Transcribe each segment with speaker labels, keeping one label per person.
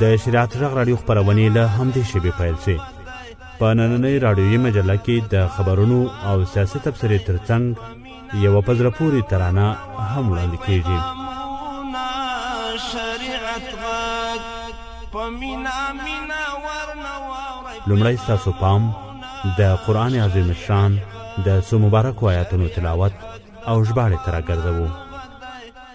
Speaker 1: د شریعت
Speaker 2: غږ راډیو خپرونې له همدې شیبې پیل شوې په نننۍ راډیویي مجله کې د خبرونو او سیاسي تبصرې ترڅنګ یوه په زړه پورې ترانه هم وړاندې کیږي لومړی ستاسو پام د قرآن عظیم شان د څو مبارکو آیاتونو تلاوت او ژباړې ته راګرځوو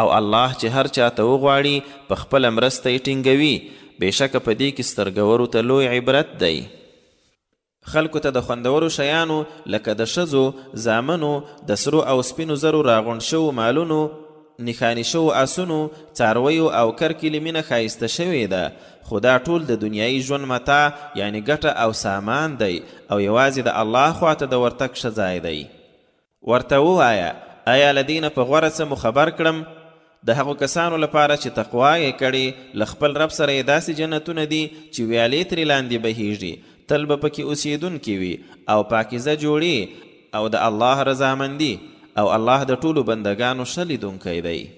Speaker 3: او الله چې هر چا ته وغواړي په خپله مرسته يې ټينګوي، بېشکه په دې کې سترګورو ته لوی عبرت دی. خلکو ته د خوندورو شيانو، لکه د ښځو، زامنو، د سرو او سپينو زرو راغونډ شوو مالونو، نښاني شوو آسونو، څارويو او کر کلي مينه ښايسته شوې ده، خو دا ټول د دنيايي ژوند متاع يعنې ګټه او سامان دی او يوازې د الله خواته د ورتګ ښه ځای دی. ورته ووایه، ایا له دې نه په غوره څه مو خبر کړم؟ د هغو کسانو لپاره چې تقوا یې کړې، له خپل رب سره یې داسې جنتونه دي چې ویالې ترې لاندې بهېږي، تل به پکې اوسېدونکي وي، او پاکیزه جوړې، او د الله رضامندي، او الله د ټولو بندګانو ښه لیدونکی دی.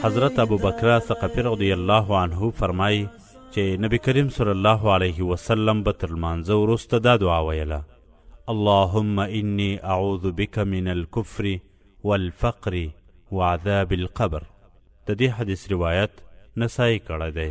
Speaker 2: حضرت ابوبکره ثقفي رضی الله عنه فرمایي چې نبی کریم صلی الله علیه وسلم به تر لمانځه وروسته دا دعا ویله
Speaker 4: اللهم انی اعوذ بک من الكفر والفقر وعذاب القبر د دې حدیث روایت نسائی کړی دی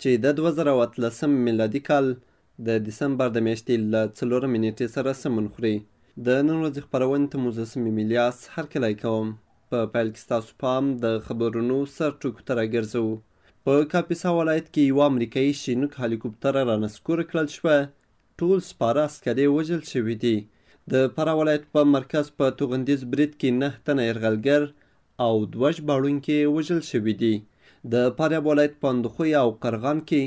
Speaker 5: چې د دوه زره او اتلس میلادي کال د دسمبر د میاشتې له څلورمې نیټې سره سمون خوري. د نن ورځې خپرونې ته مو زه صمیم الیاس هرکلی کوم. په پیل کې ستاسو پام د خبرونو سر ټکو ته راګرځوو. په کاپیسا ولایت کې یوه امریکایي شینوک هلیکوپتره رانسکوره کړل شوه ټول سپاره عسکرې وژل شوي دي. د فراه ولایت په مرکز په توغندیز برید کې نهه تنه یرغلګر او دوه ژباړونکي وژل شوي دي. د فاریاب ولایت په اندخوی او قرغان کې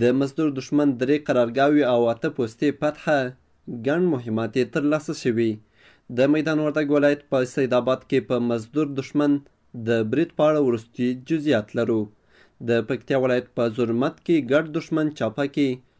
Speaker 5: د مزدور دښمن درې قرارګاوې او اته پوستې فتحه، ګڼ مهمات یې ترلاسه شوي. د میدان وردګ ولایت په سید آباد کې په مزدور دښمن د برید په اړه وروستي جزیات لرو. د پکتیا ولایت په زرمت کې ګډ دښمن چاپه کې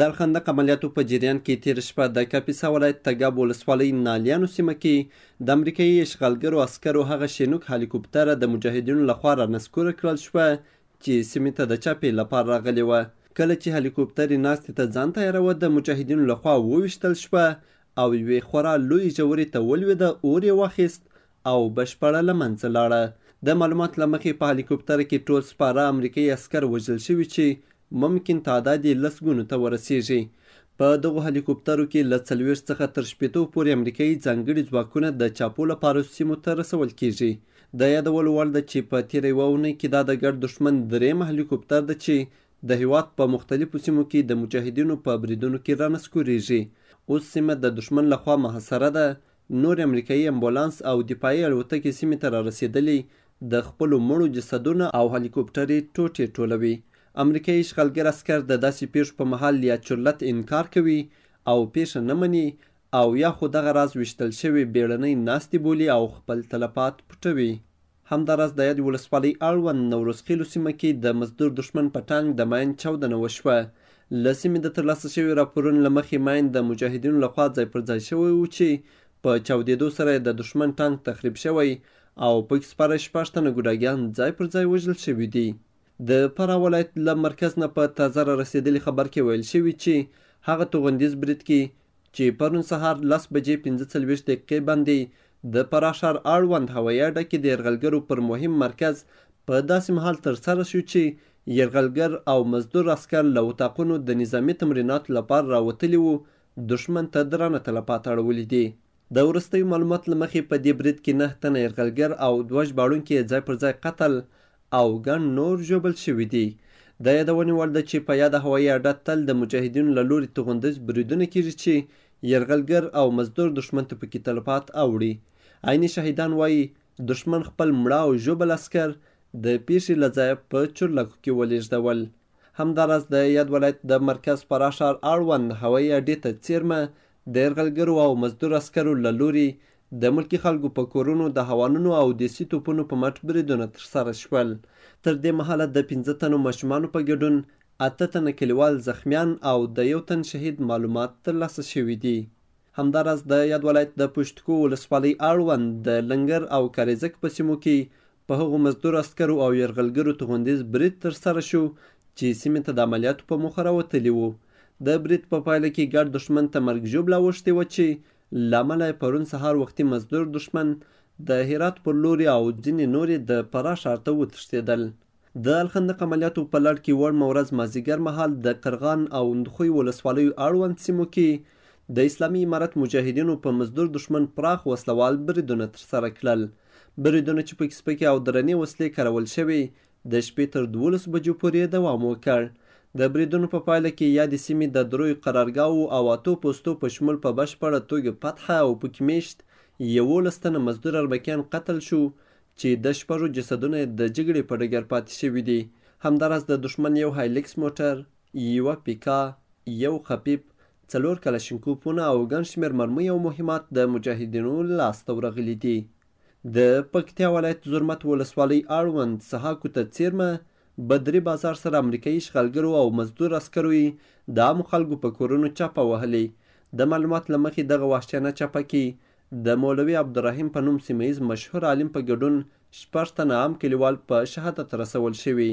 Speaker 5: دالخندق عملیاتو په جریان کې تېره شپه د کاپیسا ولایت تګاب ولسوالۍ نالیانو سیمه کې د امریکايي اشغالګرو عسکرو هغه شینوک هالیکوپتره د مجاهدینو لخوا رانسکوره کړل شوه چې سیمې ته د چاپې لپار راغلې وه. کله چې هالیکوپترې ناستې ته ځان تیاروه د مجاهدینو لخوا وویشتل شوه او یوې خورا لویې ژورې ته ولوېده، اور یې واخیست او بشپړه له منځه لاړه. د معلوماتو له مخې په هلیکوپتر کې ټول سپاره امریکايي عسکر وژل شوي چې ممکن تعداد یې لسګونو ته ورسېږي. په دغو هلیکوپترو کې له څلوېښت څخه تر شپېتو پورې امریکايي ځانګړي ځواکونه د چاپو لپاره سیمو ته رسول کېږي. د یادولو وړ ده چې په تېره یوه اونۍ کې دا د ګډ دښمن درېیم هلیکوپتر ده چې د هېواد په مختلفو سیمو کې د مجاهدینو په بریدونو کې رانسکورېږي. اوس سیمه د دښمن لخوا محاصره ده نورې امریکايي امبولانس او دفاعي الوتکې سیمې ته رارسېدلي د خپلو مړو جسدونه او هلیکوپټرې ټوټې ټولوي. امریکايي اشغالګر عسکر د داسې پېښو په مهال یا چورلت انکار کوي او پېښه نه مني او یا خو دغه راز ویشتل شوې بېړنۍ ناستې بولي او خپل تلفات پټوي. همداراز د یادې ولسوالۍ اړوند نوروز خېلو سیمه کې د مزدور دښمن په ټانک د ماین چاودنه وشوه. له سیمې د ترلاسه شوي راپورونو له مخې ماین د مجاهدینو له خوا ځای پر ځای شوی و چې په چاودېدو سره یې د دښمن ټانک تخریب شوی او پکې سپاره شپږ تنه ګوډاګیان ځای پر ځای وژل شوي دي. د فراه ولایت له مرکز نه په تازه رارسېدلي خبر کې ویل شوي چې هغه توغندیز برید کې چې پرون سهار لس بجې پنځه څلوېښت دقیقې باندې د فراه ښار اړوند هوایي اډه کې د یرغلګرو پر مهم مرکز په داسې مهال ترسره شو چې یرغلګر او مزدور عسکر له اتاقونو د نظامي تمریناتو لپاره راوتلي وو دښمن ته درانه تلفات اړولي دي. د وروستیو معلوماتو له مخې په دې برید کې نهه تنه یرغلګر او دوه ژباړونکي یې ځای پر ځای قتل او ګڼ نور ژوبل شوي دي. د یادونې وړ ده چې په یاده هوایي اډه تل د مجاهدینو له لوري توغندیز بریدونه کېږي چې یرغلګر او مزدور دښمن ته پکې تلفات اوړي. عیني شهیدان وايي، دښمن خپل مړه او ژوبل عسکر د پېښې له ځایه په چورلکو کې ولېږدول. همداراز د یاد ولایت د مرکز فراه ښار اړوند هوایي اډې ته څېرمه د یرغلګرو او مزدور عسکرو له لوري د ملکي خلکو په کورونو د هوانونو او دیسي توپونو په مټ بریدونه ترسره شول. تر دې مهاله د پنځه تنو ماشومانو په ګډون اته تنه کلیوال زخمیان او د یو تن شهید معلومات ترلاسه شوي دي. همداراز د یاد ولایت د پشتکو ولسوالۍ اړوند د لنګر او کاریزک په سیمو کې په هغو مزدور عسکرو او یرغلګرو توغندیز برید ترسره شو چې سیمې ته د عملیاتو په موخه راوتلي وو. د برید په پایله کې ګډ دښمن ته مرګ ژوبله اوښتې وه چې له امله یې پرون سهار وختي مزدور دښمن د هرات پر لوري او ځینې نور یې د فراه ښار ته وتښتېدل. د الخندق عملیاتو په لړ کې وړمه ورځ مازیګر مهال د قرغان او اندخوی ولسوالیو اړوند سیمو کې د اسلامي امارت مجاهدینو په مزدور دښمن پراخ وسله وال بریدونه ترسره کړل. بریدونو چې پکې سپکې او درنې وسلې کارول شوې، د شپې تر دوولس بجو پورې دوام وکړ. د بریدونو په پایله کې یادې سیمې د دریو قرارګاوو او اتو پوستو په شمول په بشپړه توګه فتح او پکې میشت یوولس تنه مزدور اربکیان قتل شو چې د شپږو جسدونه د جګړې په ډګر پاتې شوي دي. همداراز د دښمن یو هایلیکس موټر، یوه پیکا، یو قپیپ، څلور کلشنکوفونه او ګڼ شمېر مرمۍ او مهمات د مجاهدینو لاس ته ورغلي دي. د پکتیا ولایت زرمت ولسوالۍ اړوند سهاکو ته څېرمه بدري بازار سره امریکايي اشغالګرو او مزدور عسکرو یې د عامو خلکو په کورونو چاپه وهلې. د معلومات له مخې دغه وحشیانه چاپه کې د مولوي عبدالرحیم په نوم سیمه ییز مشهور عالم په ګډون شپږ تنه عام کلیوال په شهادت رسول شوي.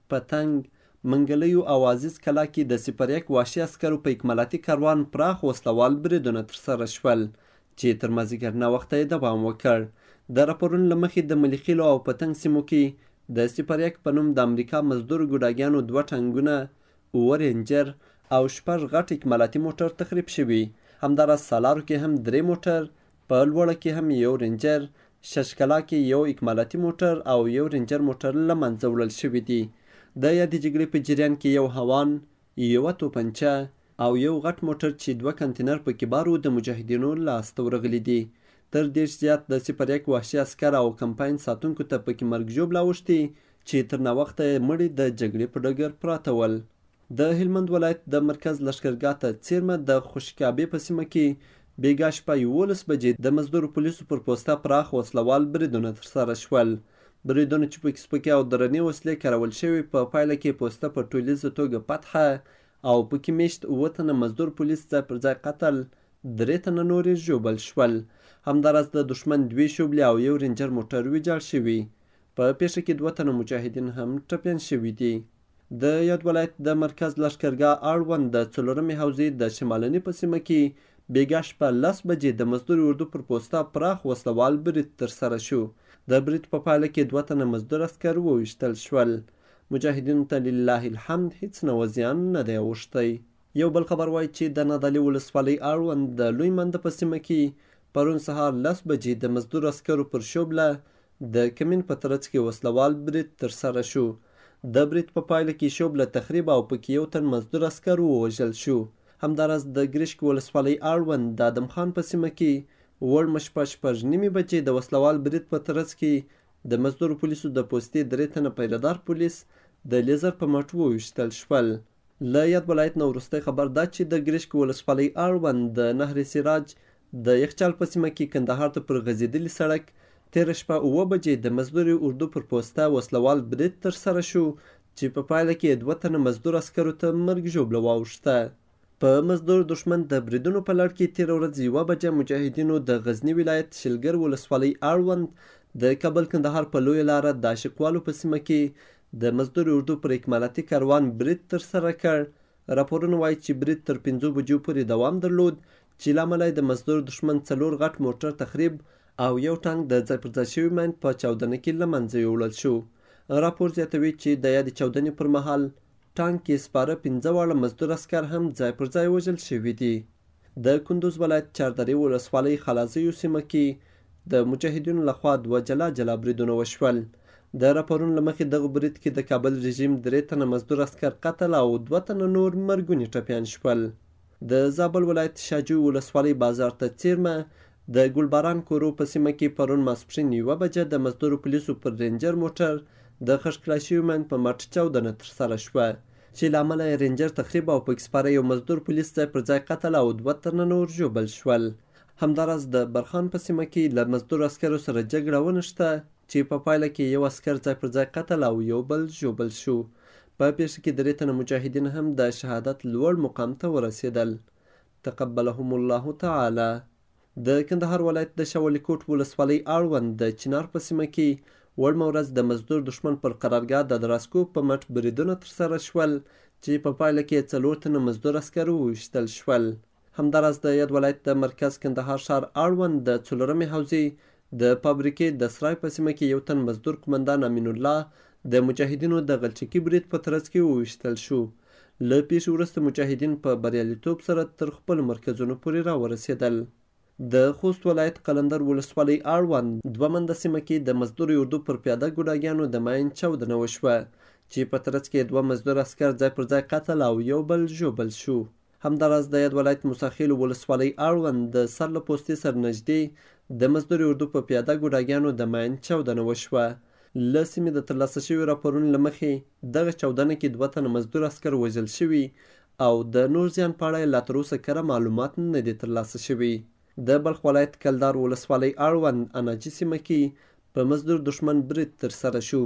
Speaker 5: په تنګ، منګلیو او عزیز کلا کې د صفر یک وحشي عسکرو په اکمالاتي کاروان پراخ وسله وال بریدونه ترسره شول چې تر مازیګر ناوخته یې دوام وکړ. د راپورونو له مخې د ملي خیلو او په تنګ سیمو کې د صفر یک په نوم د امریکا مزدور ګوډاګیانو دوه ټانګونه، اووه رینجر او شپږ غټ اکمالاتي موټر تخریب شوي. همداراز سالارو کې هم درې موټر، په لوړه کې هم يو رينجر، ششکلا کې يو اکمالاتي موټر او يو رينجر موټر له منځه وړل شوي دي. د يادې جګړې په جريان کې يو هاوان، يوه توپنچه او يو غټ موټر چې دوه کنتينر په کې بار و د مجاهدينو لاس ته ورغلي دي. تر دېرش زيات د صفر يک وحشي عسکر او کمپاين ساتونکو ته په کې مرګ ژوبله اوښتې چې تر ناوخته يې مړي د جګړې په ډګر پراته ول. د هلمند ولایت د مرکز لښکرګاه ته څېرمه د خوشي کعبې په سیمه کې بېګا شپه یوولس بجې د مزدورو پولیسو پر پوسته پراخ وسله وال بریدونه ترسره شول. بریدونو چې پکې سپکې او درنې وسلې کارول شوې، په پایله کې پوسته په ټولیزه توګه فتحه او پکې مېشت اووه تنه مزدور پولیس ځای پر ځای قتل، درې تنه نور یې ژوبل شول. همداراز د دښمن دوې شوبلې او یو رینجر موټر ویجاړ شوي. په پېښه کې دوه تنه مجاهدین هم ټپیان شوي دي. د یاد ولایت د مرکز لښکرګاه اړوند د څلورمې حوزې د شمالني په سیمه کې بیګا شپه لس بجې د مزدور اردو پر پوسته پراخ وسله وال برید ترسره شو. د برید په پایله کې دوه تنه مزدور عسکر وویشتل شول. مجاهدینو ته لله الحمد هیڅ نوع زیان نه دی اوښتی. یو بل خبر وایي چې د نادعلي ولسوالۍ اړوند د لوی منده په سیمه کې پرون سهار لس بجې د مزدور عسکرو پر شوبله د کمین په ترڅ کې وسله وال برید ترسره شو. د برید په پایله کې شوبله تخریب او پکې یو تن مزدور عسکر ووژل شو. همداراز د ګرشک ولسوالۍ اړوند د ادم خان په سیمه کې وړمه شپه شپږ نیمې بجې د وسله وال برید په ترڅ کې د مزدور پولیسو د پوستې درې تنه پیره دار پولیس د لیزر په مټ وویشتل شول. له یاد ولایت نه وروستی خبر دا چې د ګرشک ولسوالۍ اړوند د نهر سراج د یخچال په سیمه کې کندهار ته پر غځېدلي سړک تېره شپه اووه بجې د مزدورې اردو پر پوسته وسله وال برید ترسره شو چې په پایله کې یې دوه تنه مزدور عسکرو ته مرګ ژوبله واوښته. په مزدور دښمن د بریدونو په لړ کې تېره ورځ یوه بجه مجاهدینو د غزني ولایت شلګر ولسوالۍ اړوند د کابل کندهار په لویه لاره د عاشقوالو په سیمه کې د مزدور اردو پر اکمالاتي کاروان برید ترسره کړ. راپورونه وايي چې برید تر پنځو بجو پورې دوام درلود چې له امله یې د مزدور دښمن څلور غټ موټر تخریب او یو ټانک د ځای پر ځای شوي مین په چاودنه کې له منځه یوړل شو. راپور زیاتوي چې د یادې چاودنې پر مهال ټانک کې سپاره پنځه واړه مزدور عسکر هم ځای پر ځای وژل شوي دي. د کندوز ولایت چاردرې ولسوالۍ خلازیو سیمه کې د مجاهدینو لخوا دوه جلا جلا بریدونه وشول. د راپورونو له مخې دغه برید کې د کابل رژیم درې تنه مزدور عسکر قتل او دوه تنه نور مرګوني ټپیان شول. د زابل ولایت شاجوی ولسوالۍ بازار ته څیرمه د ګلباران کورو په سیمه کې پرون ماسپښین یوه بجه د مزدورو پولیسو پر رینجر موټر د خښکلاشیو مین په مټ چاودنه ترسره شوه. چې له امله یې رینجر تخریب او پکې سپاره یو مزدور پولیس ځای پر ځای قتل او دوه تنه نور ژوبل شول. همداراز د برخان په سیمه کې له مزدور عسکرو سره جګړه ونښته چې په پایله کې یو عسکر ځای پر ځای قتل او یو بل ژوبل شو. په پیښه کې درې تنه مجاهدین هم د شهادت لوړ مقام ته ورسېدل. تقبلهم الله تعالی. د کندهار ولایت د شاولیکوټ ولسوالۍ اړوند د چنار په سیمه کې وړمه ورځ د مزدور دښمن پر قرارګاه د دراسکو په مټ بریدونه ترسره شول چې په پایله کې څلور تنه مزدور عسکر وویشتل شول. همداراز د یاد ولایت د مرکز کندهار ښار اړوند د څلورمې حوزې د فابریکې دسرای په سیمه کې یو تن مزدور قومندان امین الله د مجاهدینو د غلچکي برید په ترڅ کې وویشتل شو. له پېښې وروسته مجاهدین په بریالیتوب سره تر خپلو مرکزونو پورې راورسېدل. د خوست ولایت قلندر ولسوالۍ اړوند دوه منده سیمه کې د مزدور اردو پر پیاده ګوډاګیانو د ماین چاودنه وشوه چې په ترڅ کې یې دوه مزدور عسکر ځای پر ځای قتل او یو بل ژوبل شو. همداراز د یاد ولایت موساخېلو ولسوالۍ اړوند د سر له پوستې سره نږدې د مزدوري اردو په پیاده ګوډاګیانو د ماین چاودنه وشوه. له سیمې د ترلاسه شوي راپورونو له مخې دغه چاودنه کې دوه تنه مزدور عسکر وژل شوي او د نور زیان په اړه یې لا تر اوسه کره معلومات نه دي ترلاسه شوي. د بلخ ولایت کلدار ولسوالۍ اړوند اناجي سیمه کې په مزدور دښمن برید ترسره شو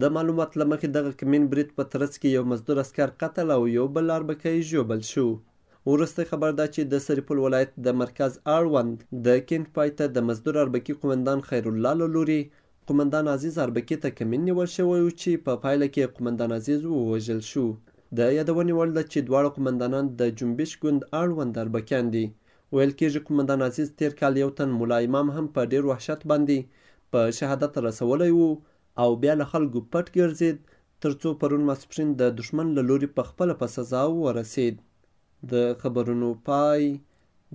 Speaker 5: د معلوماتو له مخې دغه کمین برید په ترڅ کې یو مزدور عسکر قتل او یو بل اربکی ژوبل شو. وروستی خبر دا چې د سرپل ولایت د مرکز اړوند د کینټ پای ته د مزدور اربکي قومندان خیرالله له لوري قومندان عزیز اربکي ته کمین نیول شوی و چې په پایله کې قومندان عزیز ووژل شو. د یادونې وړ ده چې دواړه قومندانان د جنبش ګوند اړوند اربکیان دي. ویل کیږي قومندان عزیز تیر کال یو تن ملا امام هم په ډیر وحشت باندې په شهادت رسولی و او بیا له خلکو پټ ګرځید تر څو پرون ماسپښین د دښمن له لوري په خپله په سزا ورسید. د خبرونو پای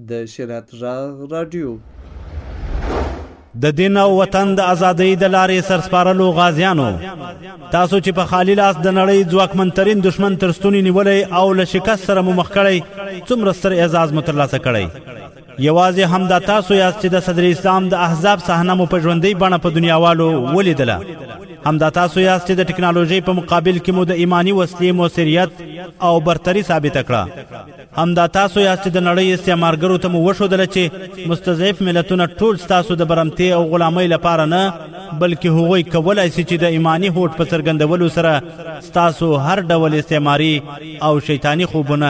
Speaker 5: د شریعت ږغ راډیو.
Speaker 1: د دین او وطن د ازادۍ د لارې سرسپارلو غازیانو تاسو چې په خالی لاس د نړۍ ځواکمنترین دشمن تر ستوني نیولی او له شکست سره مو مخ کړی څومره ستر اعزاز مو ترلاسه کړی یوازې همدا تاسو یاست چې د صدر اسلام د احزاب صحنه مو په ژوندۍ بڼه په دنیاوالو ولیدله همدا تاسو یاست چې د ټکنالوژۍ په مقابل کې مو د ایمانی وسلې موثریت او برتری ثابت کړه همدا تاسو یاست چې د نړۍ استعمارګرو ته مو وښودله چې مستضعف ملتونه ټول ستاسو د برمتې او غلامۍ لپاره نه بلکې هغوی کولای شي چې د ایمانی هوټ په څرګندولو سره ستاسو هر ډول استعماري او شیطانی خوبونه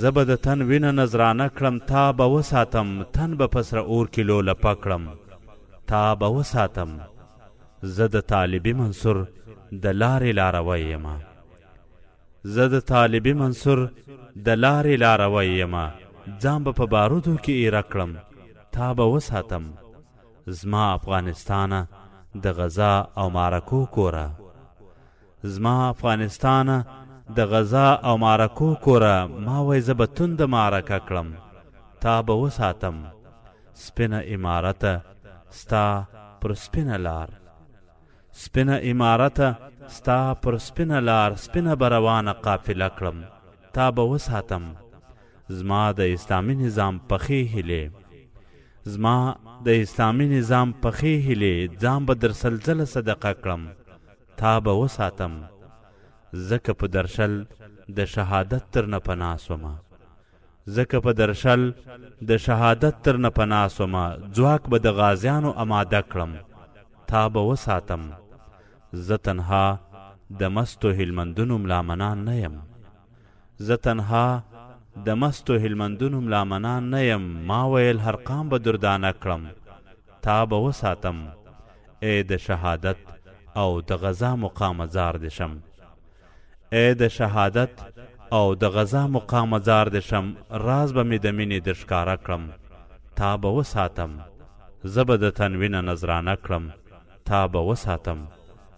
Speaker 1: زه به د تن وینه نذرانه کړم تا به وساتم تن به په سره اور کې لولپه کړم تا به وساتم زه د طالبي منصور د لارې لاروی یم زه د طالبي منصور د لارې لاروی یم ځان به په بارودو کې ایره کړم تا به وساتم زما افغانستانه د غذا او معرکو کوره زما افغانستانه د غزا او معرکو کوره ما وای زه به تونده معرکه کړم تا به وساتم سپینه امارته ستا پر سپینه لار سپینه امارته ستا پر سپینه لار سپینه به روانه قافله کړم تا به وساتم زما د اسلامي نظام پخې هیلې زما د اسلامي نظام پخې هیلې ځان به در سلزله صدقه کړم تا به وساتم ځکه په درشل د شهادت درنه پناه سومه ځکه په درشل د شهادت درنه پناه سومه ځواک به د غازیانو اماده کړم تا به وساتم زه تنها د مستو هلمندونو ملامنان نه یم زه تنها
Speaker 6: د مستو هلمندونو ملا منا نه یم ما ویل هرقام به دردانه کړم تا به وساتم ای د شهادت او د غزا مقامه ځار دې شم ای د شهادت او د غزا مقامه ځار دې شم راز به مې د مینې درښکاره کړم تا به وساتم زه به د تنوینه نظرانه کړم تا به وساتم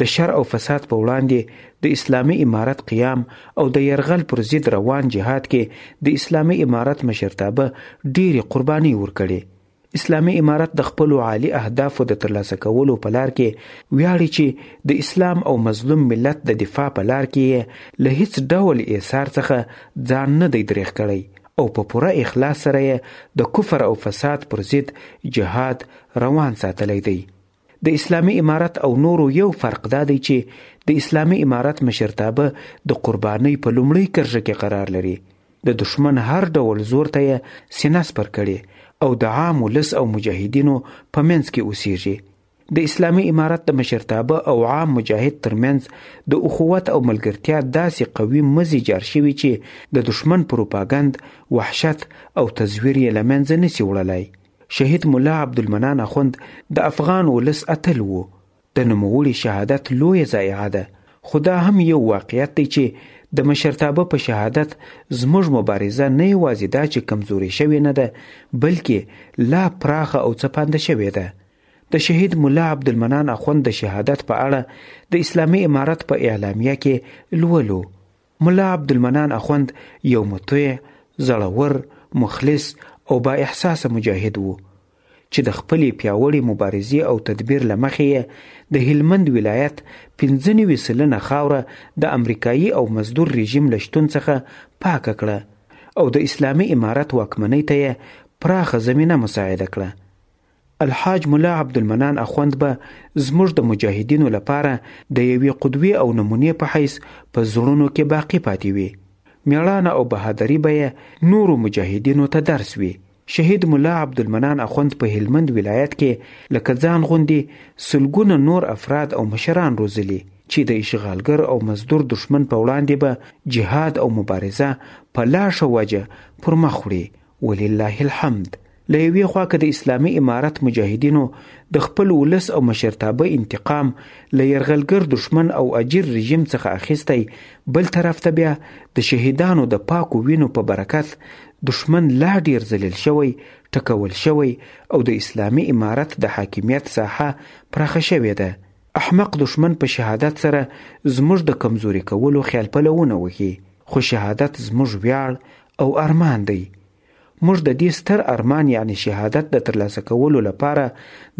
Speaker 7: د
Speaker 8: شر او فساد په وړاندې د اسلامي امارت قیام او د یرغل پر ضد روان جهاد کې د اسلامي امارت مشرتابه ډېرې قربانۍ ورکړي. اسلامي امارت د خپلو عالي اهدافو د ترلاسه کولو په لار کې ویاړي چې د اسلام او مظلوم ملت د دفاع په لار کې یې له هیڅ ډول ایثار څخه ځان نه دی درېغ کړی او په پوره اخلاص سره یې د کفر او فساد پر ضد جهاد روان ساتلی دی. د اسلامي امارت او نورو یو فرق دا دی چې د اسلامي امارت مشرتابه د قربانۍ په لومړۍ کرښه کې قرار لري د دښمن هر ډول زور ته یې سینه سپر کړي او د عام ولس او مجاهدینو په منځ کې اوسیږي د اسلامي امارت د مشرتابه او عام مجاهد ترمنځ د اخوت او ملګرتیا داسې قوي مزي جار شوي چې د دښمن پروپاګند وحشت او تزویر یې لمنځه نسی وړلای شهید ملا عبدالمنان اخوند د افغان ولس اتل و، د نوموړي شهادت لویه ضایعه ده، خو دا هم یو واقعیت دی چې د مشرتابه په شهادت زموږ مبارزه نه یوازې دا چې کمزورې شوې نه ده، بلکې لا پراخه او څپانده شوې ده. د شهید ملا عبدالمنان اخوند د شهادت په اړه د اسلامي امارت په اعلامیه کې لولو. ملا عبدالمنان اخوند یو مطیع، زړور، مخلص او با احساسه مجاهد و، چې د خپلې پیاوړې مبارزې او تدبیر له مخې یې د هلمند ولایت پنځه نوي سلنه خاوره د امریکايي او مزدور رژیم له شتون څخه پاکه کړه او د اسلامي امارت واکمنۍ ته یې پراخه زمینه مساعده کړه. الحاج ملا عبدالمنان اخوند به زموږ د مجاهدینو لپاره د یوې قدوې او نمونې په حیث په زړونو کې باقي پاتې وي. میړانه او بهادري به یې نورو مجاهدینو ته درس وي. شهید ملا عبدالمنان اخوند په هلمند ولایت کې لکه ځان غوندې سلګونه نور افراد او مشران روزلي چې د اشغالګر او مزدور دښمن په وړاندې به جهاد او مبارزه په لا ښه وجه پر مخ وړي ولله الحمد له یوې خوا که د اسلامي امارت مجاهدینو د خپل ولس او مشرتابه انتقام له یرغلګر دښمن او اجیر رژیم څخه اخیستی بل طرف ته بیا د شهیدانو د پاکو وینو په برکت دښمن لا ډیر ذلیل شوی ټکول شوی او د اسلامي امارت د حاکمیت ساحه پراخه شوې ده احمق دښمن په شهادت سره زموږ د کمزوري کولو خیال پلوونه وهي خو شهادت زموږ ویاړ او ارمان دی موږ د دې ستر ارمان یعنې شهادت د ترلاسه کولو لپاره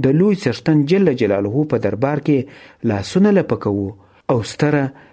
Speaker 8: د لوی څښتن جل جلاله په دربار کې لاسونه
Speaker 9: لپه کوو او ستره